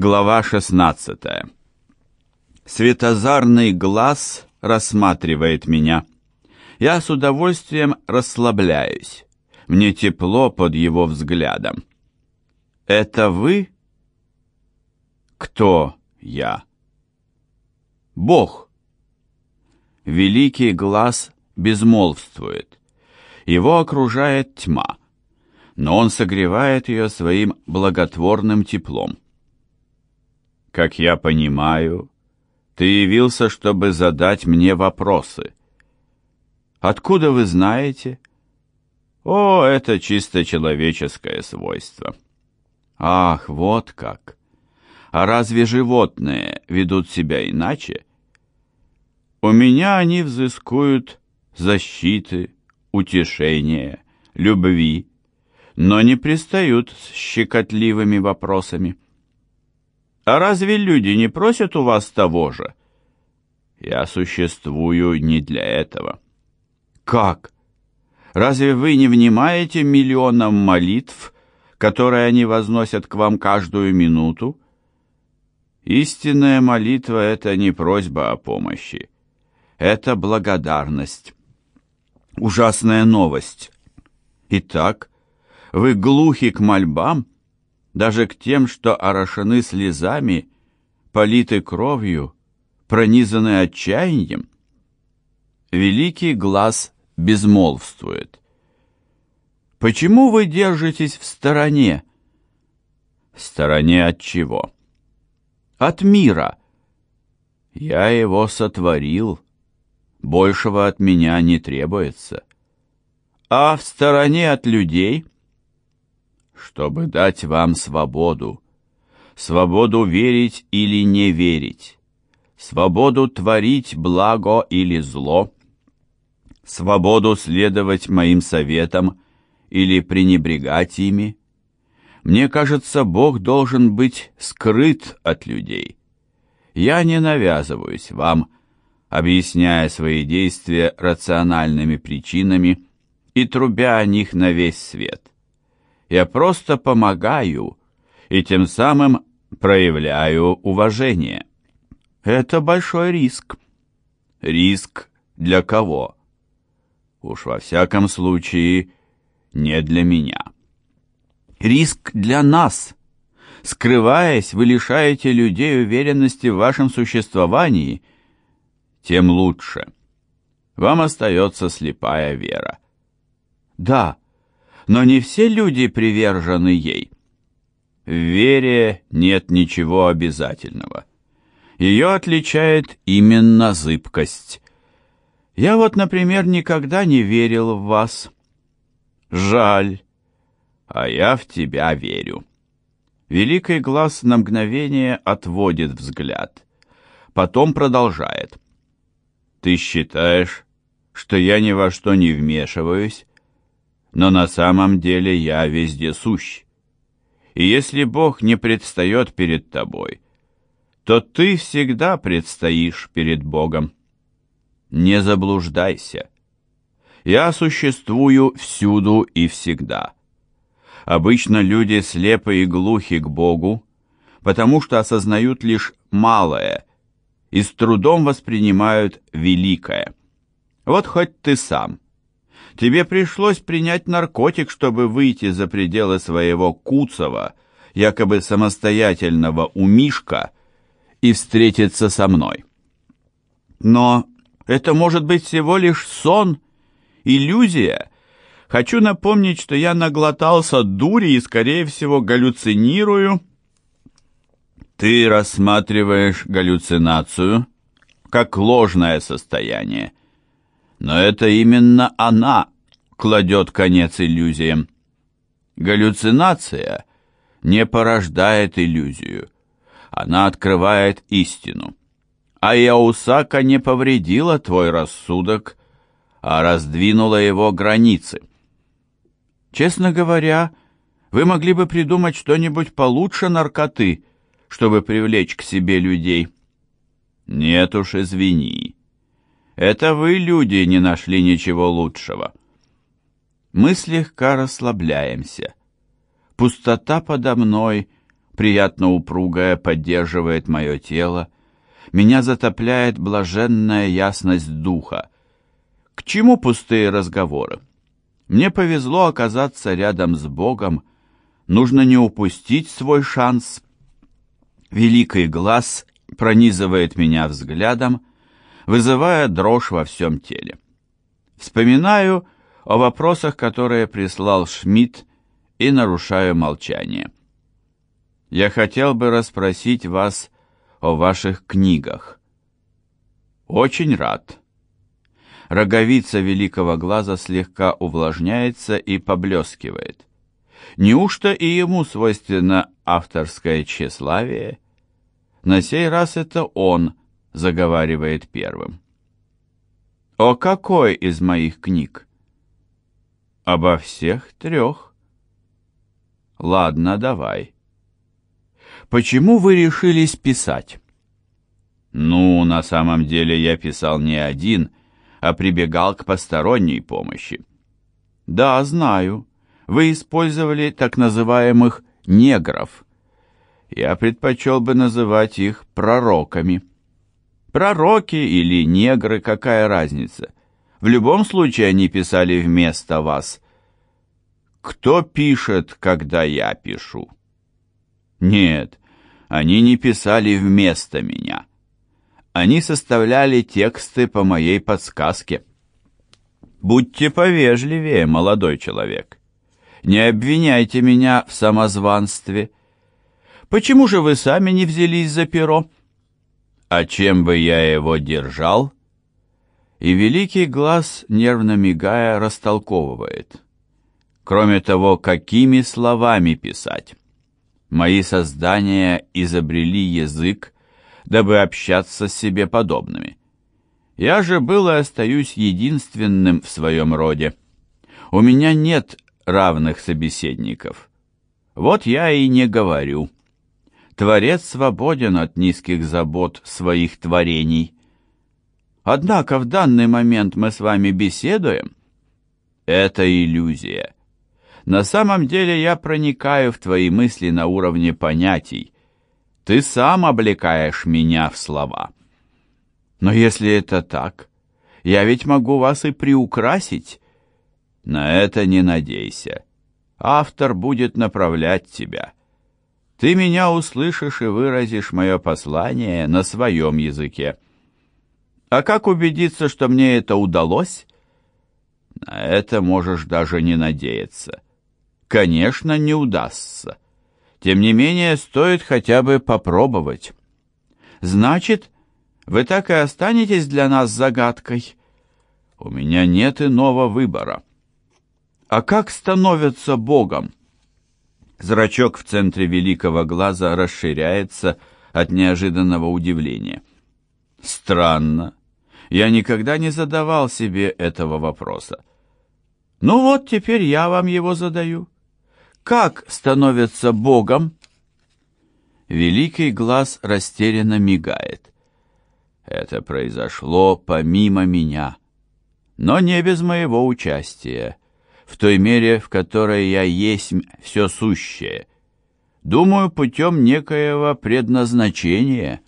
Глава 16. Светозарный глаз рассматривает меня. Я с удовольствием расслабляюсь. Мне тепло под его взглядом. Это вы? Кто я? Бог. Великий глаз безмолвствует. Его окружает тьма, но он согревает ее своим благотворным теплом. Как я понимаю, ты явился, чтобы задать мне вопросы. Откуда вы знаете? О, это чисто человеческое свойство. Ах, вот как. А разве животные ведут себя иначе? У меня они взыскуют защиты, утешения, любви, но не пристают с щекотливыми вопросами. А разве люди не просят у вас того же? Я существую не для этого. Как? Разве вы не внимаете миллионам молитв, которые они возносят к вам каждую минуту? Истинная молитва — это не просьба о помощи. Это благодарность. Ужасная новость. Итак, вы глухи к мольбам, даже к тем, что орошены слезами, политы кровью, пронизаны отчаянием? Великий глаз безмолвствует. Почему вы держитесь в стороне? В стороне от чего? От мира. Я его сотворил. Большего от меня не требуется. А в стороне от людей? Чтобы дать вам свободу. Свободу верить или не верить. Свободу творить благо или зло. Свободу следовать моим советам или пренебрегать ими. Мне кажется, Бог должен быть скрыт от людей. Я не навязываюсь вам, объясняя свои действия рациональными причинами и трубя о них на весь свет. Я просто помогаю и тем самым проявляю уважение. Это большой риск. Риск для кого? Уж во всяком случае, не для меня. Риск для нас. Скрываясь, вы лишаете людей уверенности в вашем существовании, тем лучше. Вам остается слепая вера. Да, но не все люди привержены ей. В вере нет ничего обязательного. Ее отличает именно зыбкость. Я вот, например, никогда не верил в вас. Жаль, а я в тебя верю. Великий глаз на мгновение отводит взгляд. Потом продолжает. Ты считаешь, что я ни во что не вмешиваюсь, но на самом деле я везде сущ. И если Бог не предстает перед тобой, то ты всегда предстоишь перед Богом. Не заблуждайся. Я существую всюду и всегда. Обычно люди слепы и глухи к Богу, потому что осознают лишь малое и с трудом воспринимают великое. Вот хоть ты сам. Тебе пришлось принять наркотик, чтобы выйти за пределы своего куцого, якобы самостоятельного умишка и встретиться со мной. Но это может быть всего лишь сон иллюзия. Хочу напомнить, что я наглотался дури и, скорее всего, галлюцинирую. Ты рассматриваешь галлюцинацию как ложное состояние. Но это именно она кладет конец иллюзиям. Галлюцинация не порождает иллюзию. Она открывает истину. А Яусака не повредила твой рассудок, а раздвинула его границы. Честно говоря, вы могли бы придумать что-нибудь получше наркоты, чтобы привлечь к себе людей. Нет уж, извини. Это вы, люди, не нашли ничего лучшего. Мы слегка расслабляемся. Пустота подо мной приятно упругая, поддерживает мое тело. Меня затопляет блаженная ясность духа. К чему пустые разговоры? Мне повезло оказаться рядом с Богом. Нужно не упустить свой шанс. Великий глаз пронизывает меня взглядом, вызывая дрожь во всем теле. Вспоминаю о вопросах, которые прислал Шмидт, и нарушаю молчание. Я хотел бы расспросить вас о ваших книгах. Очень рад. Роговица великого глаза слегка увлажняется и поблескивает. Неужто и ему свойственно авторское тщеславие? На сей раз это он заговаривает первым. О какой из моих книг? Обо всех трех. Ладно, давай. Почему вы решились писать? Ну, на самом деле я писал не один, а прибегал к посторонней помощи. Да, знаю. Вы использовали так называемых негров. Я предпочел бы называть их пророками. Пророки или негры, какая разница? В любом случае они писали вместо вас. Кто пишет, когда я пишу? Нет, они не писали вместо меня. Они составляли тексты по моей подсказке. Будьте повежливее, молодой человек. Не обвиняйте меня в самозванстве. Почему же вы сами не взялись за перо? А чем бы я его держал? И великий глаз, нервно мигая, растолковывает. Кроме того, какими словами писать? Мои создания изобрели язык, дабы общаться с себе подобными. Я же был и остаюсь единственным в своем роде. У меня нет равных собеседников. Вот я и не говорю. Творец свободен от низких забот своих творений. Однако в данный момент мы с вами беседуем. Это иллюзия. На самом деле я проникаю в твои мысли на уровне понятий, ты сам облекаешь меня в слова. Но если это так, я ведь могу вас и приукрасить. На это не надейся. Автор будет направлять тебя. Ты меня услышишь и выразишь мое послание на своем языке. А как убедиться, что мне это удалось? На это можешь даже не надеяться. Конечно, не удастся. Тем не менее, стоит хотя бы попробовать. Значит, вы так и останетесь для нас загадкой. У меня нет иного выбора. А как становятся Богом? Зрачок в центре великого глаза расширяется от неожиданного удивления. Странно. Я никогда не задавал себе этого вопроса. Ну вот, теперь я вам его задаю как становятся Богом? Великий глаз растерянно мигает. Это произошло помимо меня, но не без моего участия, в той мере, в которой я есть все сущее. Думаю, путем некоего предназначения –